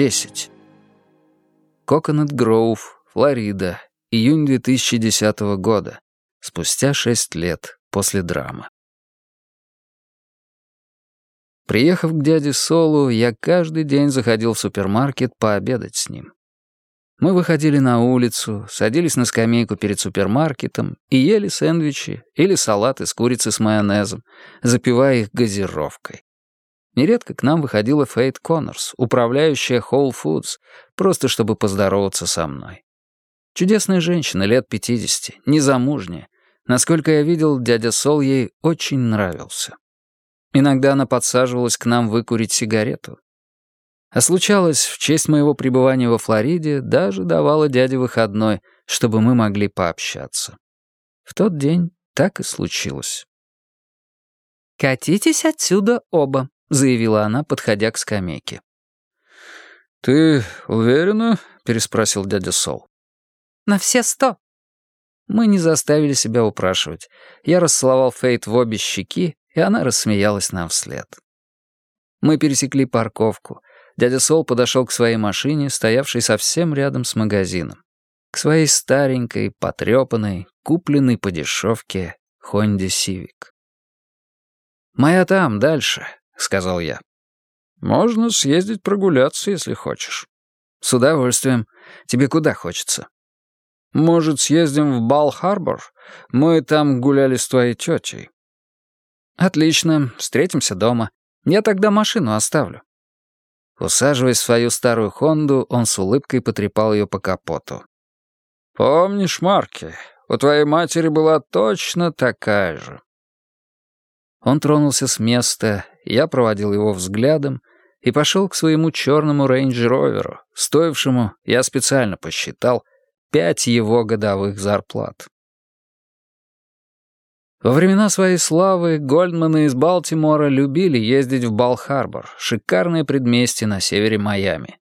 десять. Коконат Гроув, Флорида, июнь 2010 года, спустя шесть лет после драмы. Приехав к дяде Солу, я каждый день заходил в супермаркет пообедать с ним. Мы выходили на улицу, садились на скамейку перед супермаркетом и ели сэндвичи или салат из курицы с майонезом, запивая их газировкой. Нередко к нам выходила Фейт Коннорс, управляющая Whole Foods, просто чтобы поздороваться со мной. Чудесная женщина, лет 50, незамужняя. Насколько я видел, дядя Сол ей очень нравился. Иногда она подсаживалась к нам выкурить сигарету. А случалось, в честь моего пребывания во Флориде даже давала дяде выходной, чтобы мы могли пообщаться. В тот день так и случилось. «Катитесь отсюда оба», — заявила она, подходя к скамейке. «Ты уверена?» — переспросил дядя Сол. «На все сто». Мы не заставили себя упрашивать. Я расцеловал Фейт в обе щеки, и она рассмеялась нам вслед. Мы пересекли парковку. Дядя Сол подошел к своей машине, стоявшей совсем рядом с магазином. К своей старенькой, потрепанной, купленной по дешевке Хонде Сивик. «Моя там, дальше», — сказал я. «Можно съездить прогуляться, если хочешь». «С удовольствием. Тебе куда хочется?» «Может, съездим в Бал-Харбор? Мы там гуляли с твоей тетей». «Отлично, встретимся дома. Я тогда машину оставлю». Усаживаясь в свою старую «Хонду», он с улыбкой потрепал ее по капоту. «Помнишь, Марки, у твоей матери была точно такая же». Он тронулся с места, я проводил его взглядом и пошел к своему черному рейндж-роверу, стоившему, я специально посчитал, пять его годовых зарплат. Во времена своей славы Гольдманы из Балтимора любили ездить в Бал-Харбор, шикарное предместье на севере Майами.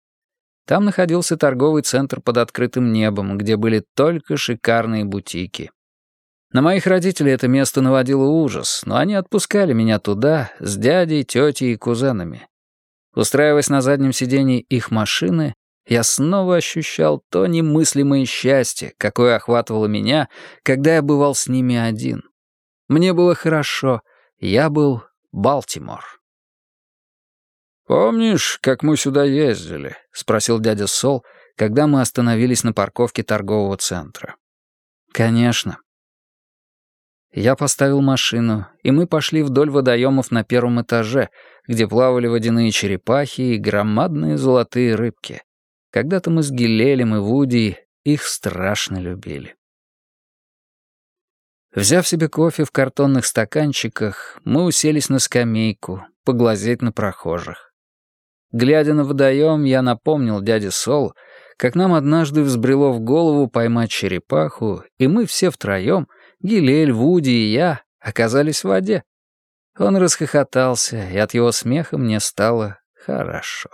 Там находился торговый центр под открытым небом, где были только шикарные бутики. На моих родителей это место наводило ужас, но они отпускали меня туда с дядей, тетей и кузенами. Устраиваясь на заднем сидении их машины, я снова ощущал то немыслимое счастье, какое охватывало меня, когда я бывал с ними один. Мне было хорошо. Я был Балтимор. «Помнишь, как мы сюда ездили?» — спросил дядя Сол, когда мы остановились на парковке торгового центра. «Конечно». Я поставил машину, и мы пошли вдоль водоемов на первом этаже, где плавали водяные черепахи и громадные золотые рыбки. Когда-то мы с Гилелем и Вуди их страшно любили. Взяв себе кофе в картонных стаканчиках, мы уселись на скамейку, поглазеть на прохожих. Глядя на водоем, я напомнил дяде Сол, как нам однажды взбрело в голову поймать черепаху, и мы все втроем, Гилель, Вуди и я, оказались в воде. Он расхохотался, и от его смеха мне стало хорошо.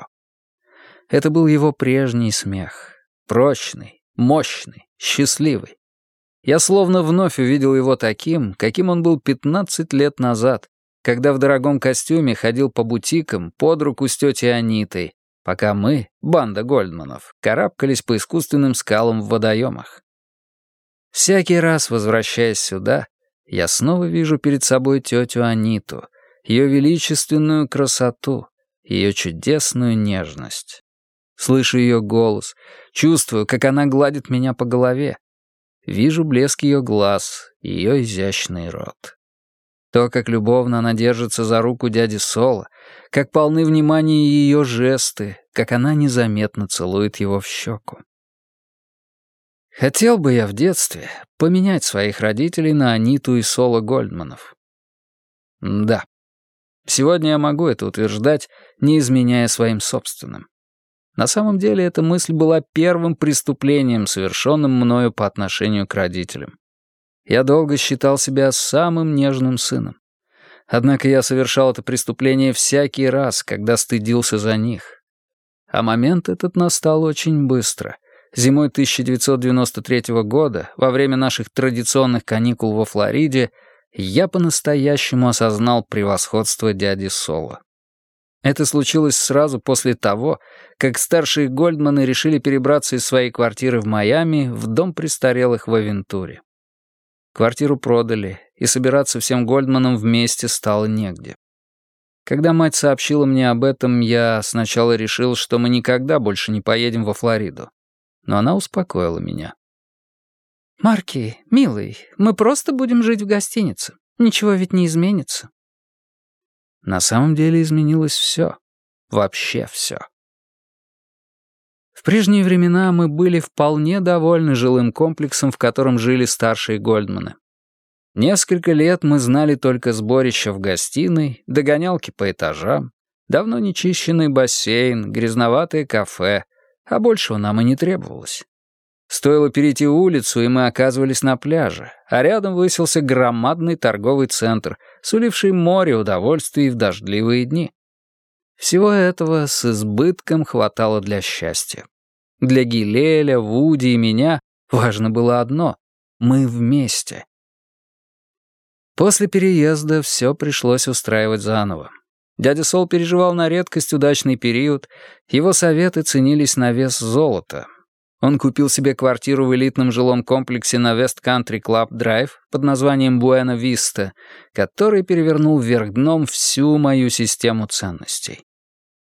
Это был его прежний смех, прочный, мощный, счастливый. Я словно вновь увидел его таким, каким он был 15 лет назад, когда в дорогом костюме ходил по бутикам под руку с тетей Анитой, пока мы, банда Гольдманов, карабкались по искусственным скалам в водоемах. Всякий раз, возвращаясь сюда, я снова вижу перед собой тетю Аниту, ее величественную красоту, ее чудесную нежность. Слышу ее голос, чувствую, как она гладит меня по голове, Вижу блеск ее глаз, ее изящный рот. То, как любовно она держится за руку дяди Сола, как полны внимания ее жесты, как она незаметно целует его в щеку. Хотел бы я в детстве поменять своих родителей на Аниту и Соло Гольдманов. Да, сегодня я могу это утверждать, не изменяя своим собственным. На самом деле эта мысль была первым преступлением, совершенным мною по отношению к родителям. Я долго считал себя самым нежным сыном. Однако я совершал это преступление всякий раз, когда стыдился за них. А момент этот настал очень быстро. Зимой 1993 года, во время наших традиционных каникул во Флориде, я по-настоящему осознал превосходство дяди Соло. Это случилось сразу после того, как старшие Гольдманы решили перебраться из своей квартиры в Майами в дом престарелых в Авентуре. Квартиру продали, и собираться всем Гольдманам вместе стало негде. Когда мать сообщила мне об этом, я сначала решил, что мы никогда больше не поедем во Флориду. Но она успокоила меня. «Марки, милый, мы просто будем жить в гостинице. Ничего ведь не изменится». На самом деле изменилось все. Вообще все. В прежние времена мы были вполне довольны жилым комплексом, в котором жили старшие Гольдманы. Несколько лет мы знали только сборище в гостиной, догонялки по этажам, давно нечищенный бассейн, грязноватое кафе, а большего нам и не требовалось. Стоило перейти улицу, и мы оказывались на пляже, а рядом высился громадный торговый центр, суливший море удовольствий в дождливые дни. Всего этого с избытком хватало для счастья. Для Гилеля, Вуди и меня важно было одно — мы вместе. После переезда все пришлось устраивать заново. Дядя Сол переживал на редкость удачный период, его советы ценились на вес золота, он купил себе квартиру в элитном жилом комплексе на West Country Club Drive под названием Буэна Виста, который перевернул вверх дном всю мою систему ценностей.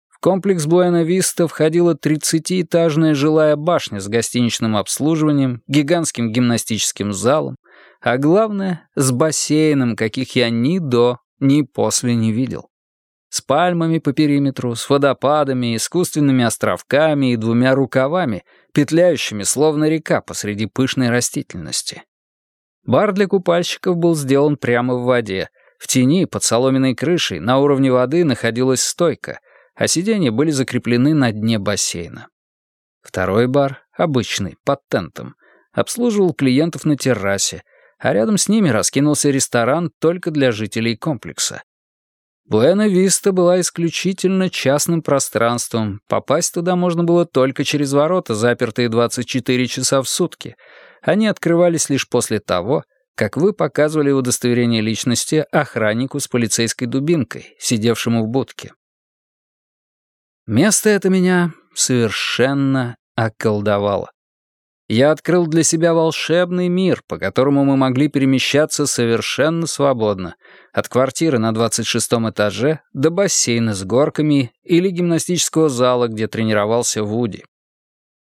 В комплекс Буэна Виста входила 30-этажная жилая башня с гостиничным обслуживанием, гигантским гимнастическим залом, а главное, с бассейном, каких я ни до, ни после не видел с пальмами по периметру, с водопадами, искусственными островками и двумя рукавами, петляющими словно река посреди пышной растительности. Бар для купальщиков был сделан прямо в воде. В тени, под соломенной крышей, на уровне воды находилась стойка, а сиденья были закреплены на дне бассейна. Второй бар, обычный, под тентом, обслуживал клиентов на террасе, а рядом с ними раскинулся ресторан только для жителей комплекса. Буэна-Виста была исключительно частным пространством. Попасть туда можно было только через ворота, запертые 24 часа в сутки. Они открывались лишь после того, как вы показывали удостоверение личности охраннику с полицейской дубинкой, сидевшему в будке. Место это меня совершенно околдовало. Я открыл для себя волшебный мир, по которому мы могли перемещаться совершенно свободно, от квартиры на 26 этаже до бассейна с горками или гимнастического зала, где тренировался Вуди.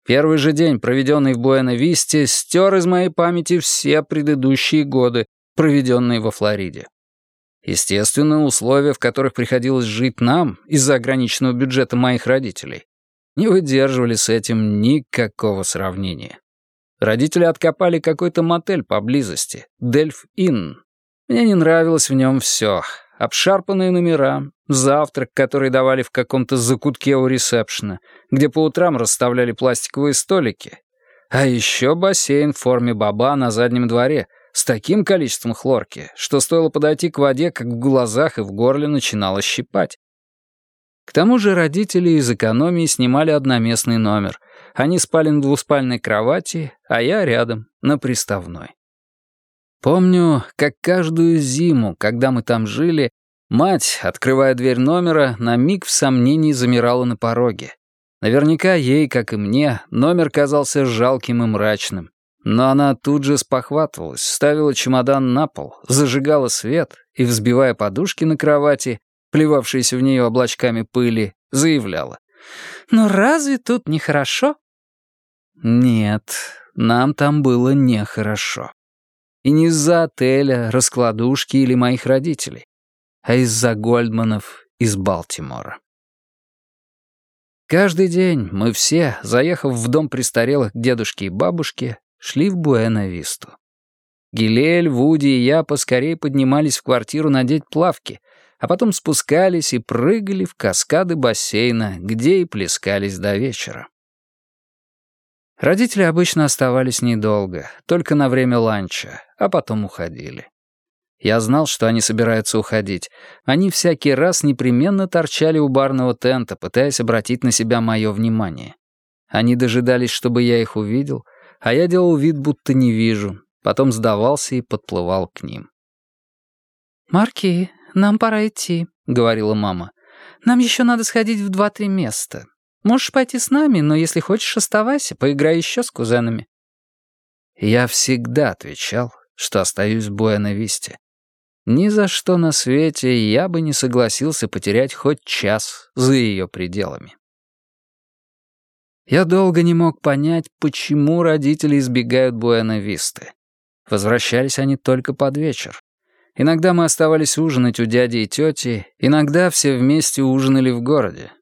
Первый же день, проведенный в Буэна-Висте, стер из моей памяти все предыдущие годы, проведенные во Флориде. Естественно, условия, в которых приходилось жить нам из-за ограниченного бюджета моих родителей, не выдерживали с этим никакого сравнения. Родители откопали какой-то мотель поблизости, Дельф Инн. Мне не нравилось в нем все. Обшарпанные номера, завтрак, который давали в каком-то закутке у ресепшена, где по утрам расставляли пластиковые столики. А еще бассейн в форме баба на заднем дворе с таким количеством хлорки, что стоило подойти к воде, как в глазах и в горле начинало щипать. К тому же родители из экономии снимали одноместный номер. Они спали на двуспальной кровати, а я рядом, на приставной. Помню, как каждую зиму, когда мы там жили, мать, открывая дверь номера, на миг в сомнении замирала на пороге. Наверняка ей, как и мне, номер казался жалким и мрачным. Но она тут же спохватывалась, ставила чемодан на пол, зажигала свет и, взбивая подушки на кровати, плевавшаяся в нее облачками пыли, заявляла. «Ну разве тут нехорошо?» Нет, нам там было нехорошо. И не из-за отеля, раскладушки или моих родителей, а из-за Гольдманов из Балтимора. Каждый день мы все, заехав в дом престарелых к дедушке и бабушке, шли в Буэна-Висту. Гилель, Вуди и я поскорее поднимались в квартиру надеть плавки, а потом спускались и прыгали в каскады бассейна, где и плескались до вечера. Родители обычно оставались недолго, только на время ланча, а потом уходили. Я знал, что они собираются уходить. Они всякий раз непременно торчали у барного тента, пытаясь обратить на себя мое внимание. Они дожидались, чтобы я их увидел, а я делал вид, будто не вижу, потом сдавался и подплывал к ним. «Марки, нам пора идти», — говорила мама. Нам еще надо сходить в два-три места. Можешь пойти с нами, но если хочешь, оставайся, поиграй еще с кузенами». Я всегда отвечал, что остаюсь в Буэна-Висте. Ни за что на свете я бы не согласился потерять хоть час за ее пределами. Я долго не мог понять, почему родители избегают Буэна-Висты. Возвращались они только под вечер. Иногда мы оставались ужинать у дяди и тети, иногда все вместе ужинали в городе.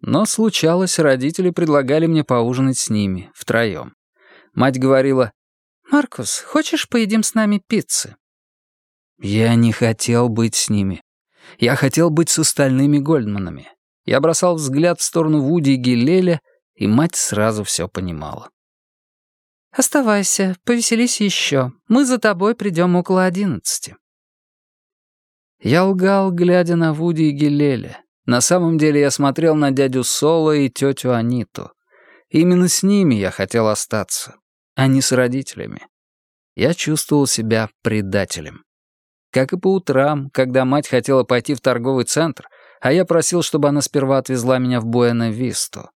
Но случалось, родители предлагали мне поужинать с ними, втроем. Мать говорила, «Маркус, хочешь, поедим с нами пиццы?» Я не хотел быть с ними. Я хотел быть с остальными Гольдманами. Я бросал взгляд в сторону Вуди и Гилеля, и мать сразу все понимала. «Оставайся, повеселись еще. Мы за тобой придем около одиннадцати». Я лгал, глядя на Вуди и Гилеля. На самом деле я смотрел на дядю Соло и тетю Аниту. Именно с ними я хотел остаться а не с родителями. Я чувствовал себя предателем. Как и по утрам, когда мать хотела пойти в торговый центр, а я просил, чтобы она сперва отвезла меня в Буэна-Висту.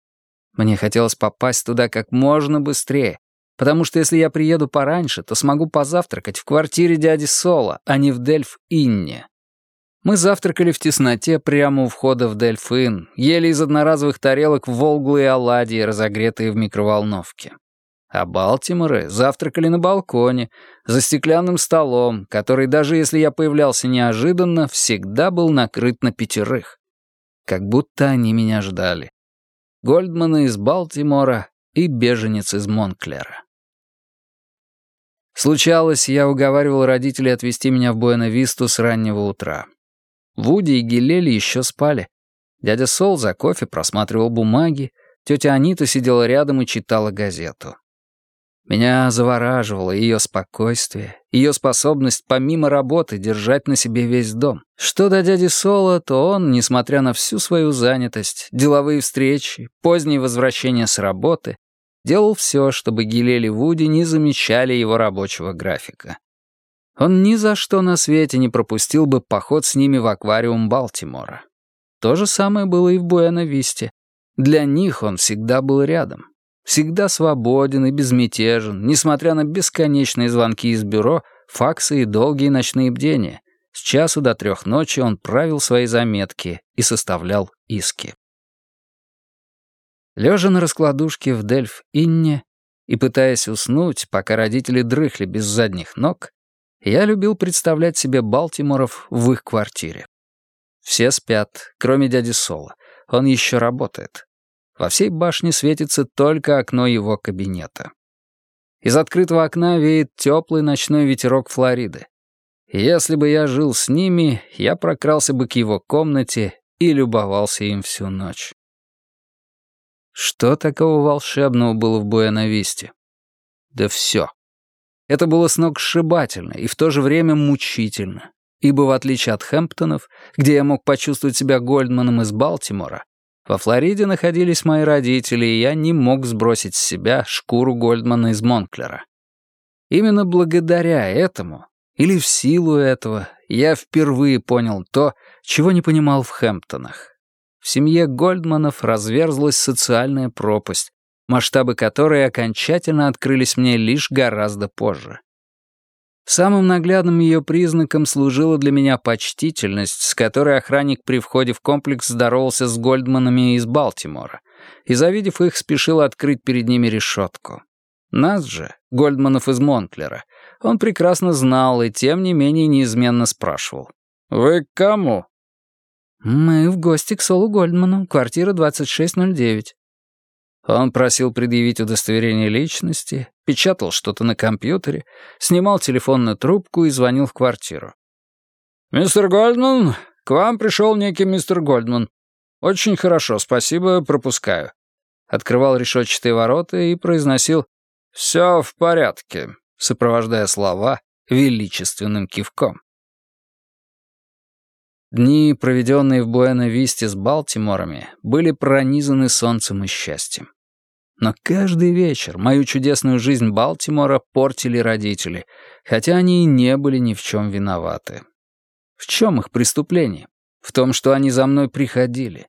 Мне хотелось попасть туда как можно быстрее, потому что если я приеду пораньше, то смогу позавтракать в квартире дяди Соло, а не в Дельф-Инне. Мы завтракали в тесноте прямо у входа в Дельф-Ин, ели из одноразовых тарелок волглые оладьи, разогретые в микроволновке. А Балтиморы завтракали на балконе, за стеклянным столом, который, даже если я появлялся неожиданно, всегда был накрыт на пятерых. Как будто они меня ждали. Гольдманы из Балтимора и беженец из Монклера. Случалось, я уговаривал родителей отвезти меня в Буэна-Висту с раннего утра. Вуди и Гилели еще спали. Дядя Сол за кофе просматривал бумаги, тетя Анита сидела рядом и читала газету. Меня завораживало ее спокойствие, ее способность помимо работы держать на себе весь дом. Что до дяди Соло, то он, несмотря на всю свою занятость, деловые встречи, поздние возвращения с работы, делал все, чтобы Гилели Вуди не замечали его рабочего графика. Он ни за что на свете не пропустил бы поход с ними в аквариум Балтимора. То же самое было и в Буэна-Висте. Для них он всегда был рядом. Всегда свободен и безмятежен, несмотря на бесконечные звонки из бюро, факсы и долгие ночные бдения. С часу до трех ночи он правил свои заметки и составлял иски. Лежа на раскладушке в Дельф-Инне и пытаясь уснуть, пока родители дрыхли без задних ног, я любил представлять себе Балтиморов в их квартире. Все спят, кроме дяди Сола. Он еще работает. Во всей башне светится только окно его кабинета. Из открытого окна веет теплый ночной ветерок Флориды. если бы я жил с ними, я прокрался бы к его комнате и любовался им всю ночь. Что такого волшебного было в Буэна-Висте? Да все. Это было сногсшибательно и в то же время мучительно, ибо в отличие от Хэмптонов, где я мог почувствовать себя Гольдманом из Балтимора, во Флориде находились мои родители, и я не мог сбросить с себя шкуру Гольдмана из Монклера. Именно благодаря этому, или в силу этого, я впервые понял то, чего не понимал в Хэмптонах. В семье Гольдманов разверзлась социальная пропасть, масштабы которой окончательно открылись мне лишь гораздо позже. Самым наглядным ее признаком служила для меня почтительность, с которой охранник при входе в комплекс здоровался с Гольдманами из Балтимора, и, завидев их, спешил открыть перед ними решетку. Нас же, Гольдманов из Монклера, он прекрасно знал и, тем не менее, неизменно спрашивал. «Вы к кому?» «Мы в гости к Солу Гольдману, квартира 2609». Он просил предъявить удостоверение личности, печатал что-то на компьютере, снимал телефонную трубку и звонил в квартиру. «Мистер Гольдман, к вам пришел некий мистер Гольдман. Очень хорошо, спасибо, пропускаю». Открывал решетчатые ворота и произносил «Все в порядке», сопровождая слова величественным кивком. Дни, проведенные в Буэна-Висте с Балтиморами, были пронизаны солнцем и счастьем. Но каждый вечер мою чудесную жизнь Балтимора портили родители, хотя они и не были ни в чем виноваты. В чем их преступление? В том, что они за мной приходили.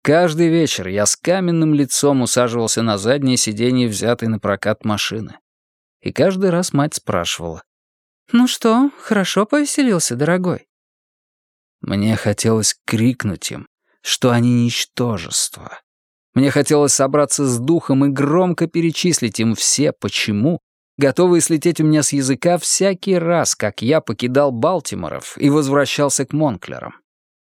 Каждый вечер я с каменным лицом усаживался на заднее сиденье взятой на прокат машины. И каждый раз мать спрашивала. «Ну что, хорошо повеселился, дорогой?» Мне хотелось крикнуть им, что они ничтожество. Мне хотелось собраться с духом и громко перечислить им все, почему, готовые слететь у меня с языка всякий раз, как я покидал Балтиморов и возвращался к Монклерам.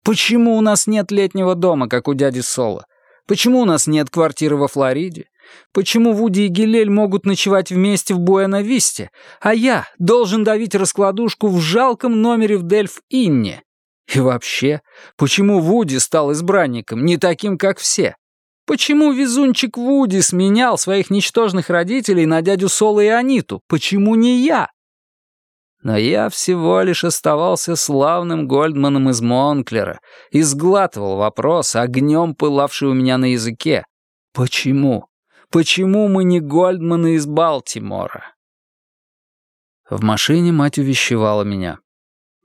Почему у нас нет летнего дома, как у дяди Соло? Почему у нас нет квартиры во Флориде? Почему Вуди и Гилель могут ночевать вместе в Буэна-Висте, а я должен давить раскладушку в жалком номере в Дельф-Инне? И вообще, почему Вуди стал избранником, не таким, как все? Почему везунчик Вуди сменял своих ничтожных родителей на дядю Соло и Аниту? Почему не я? Но я всего лишь оставался славным Гольдманом из Монклера и сглатывал вопрос, огнем пылавший у меня на языке. Почему? Почему мы не Гольдманы из Балтимора? В машине мать увещевала меня.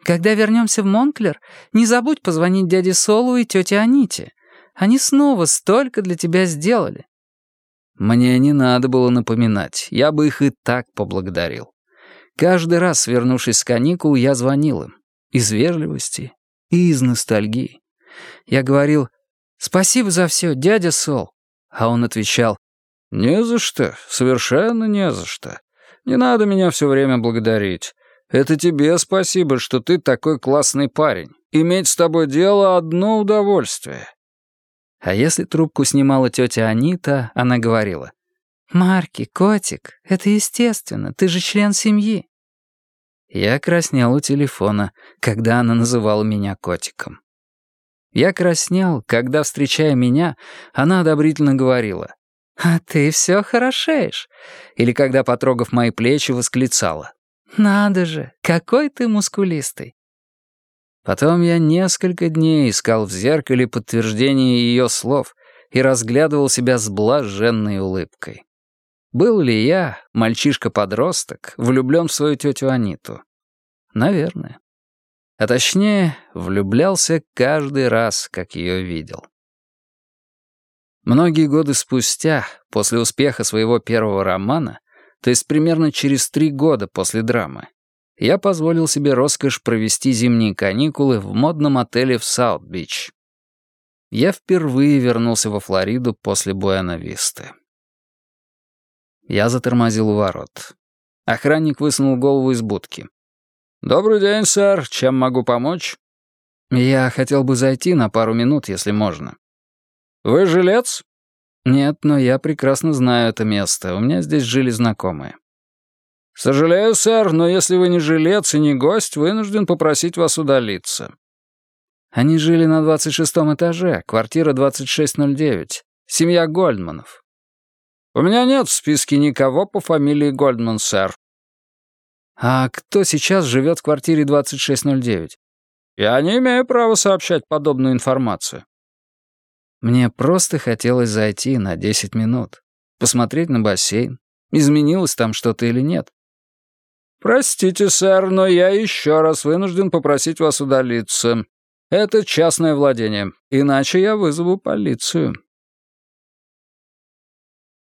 «Когда вернемся в Монклер, не забудь позвонить дяде Солу и тете Аните. Они снова столько для тебя сделали». Мне не надо было напоминать, я бы их и так поблагодарил. Каждый раз, свернувшись с каникул, я звонил им. Из вежливости и из ностальгии. Я говорил «Спасибо за все, дядя Сол». А он отвечал «Не за что, совершенно не за что. Не надо меня все время благодарить. Это тебе спасибо, что ты такой классный парень. Иметь с тобой дело — одно удовольствие». А если трубку снимала тетя Анита, она говорила «Марки, котик, это естественно, ты же член семьи». Я краснел у телефона, когда она называла меня котиком. Я краснел, когда, встречая меня, она одобрительно говорила «А ты все хорошеешь», или когда, потрогав мои плечи, восклицала «Надо же, какой ты мускулистый». Потом я несколько дней искал в зеркале подтверждение ее слов и разглядывал себя с блаженной улыбкой. Был ли я, мальчишка-подросток, влюблен в свою тетю Аниту? Наверное. А точнее, влюблялся каждый раз, как ее видел. Многие годы спустя, после успеха своего первого романа, то есть примерно через три года после драмы, я позволил себе роскошь провести зимние каникулы в модном отеле в Саут-Бич. Я впервые вернулся во Флориду после Буэна-Висты. Я затормозил у ворот. Охранник высунул голову из будки. «Добрый день, сэр. Чем могу помочь?» «Я хотел бы зайти на пару минут, если можно». «Вы жилец?» «Нет, но я прекрасно знаю это место. У меня здесь жили знакомые». «Сожалею, сэр, но если вы не жилец и не гость, вынужден попросить вас удалиться». Они жили на 26 этаже, квартира 2609. Семья Гольдманов. «У меня нет в списке никого по фамилии Гольдман, сэр». «А кто сейчас живет в квартире 2609?» «Я не имею права сообщать подобную информацию». Мне просто хотелось зайти на 10 минут, посмотреть на бассейн, изменилось там что-то или нет. «Простите, сэр, но я еще раз вынужден попросить вас удалиться. Это частное владение, иначе я вызову полицию».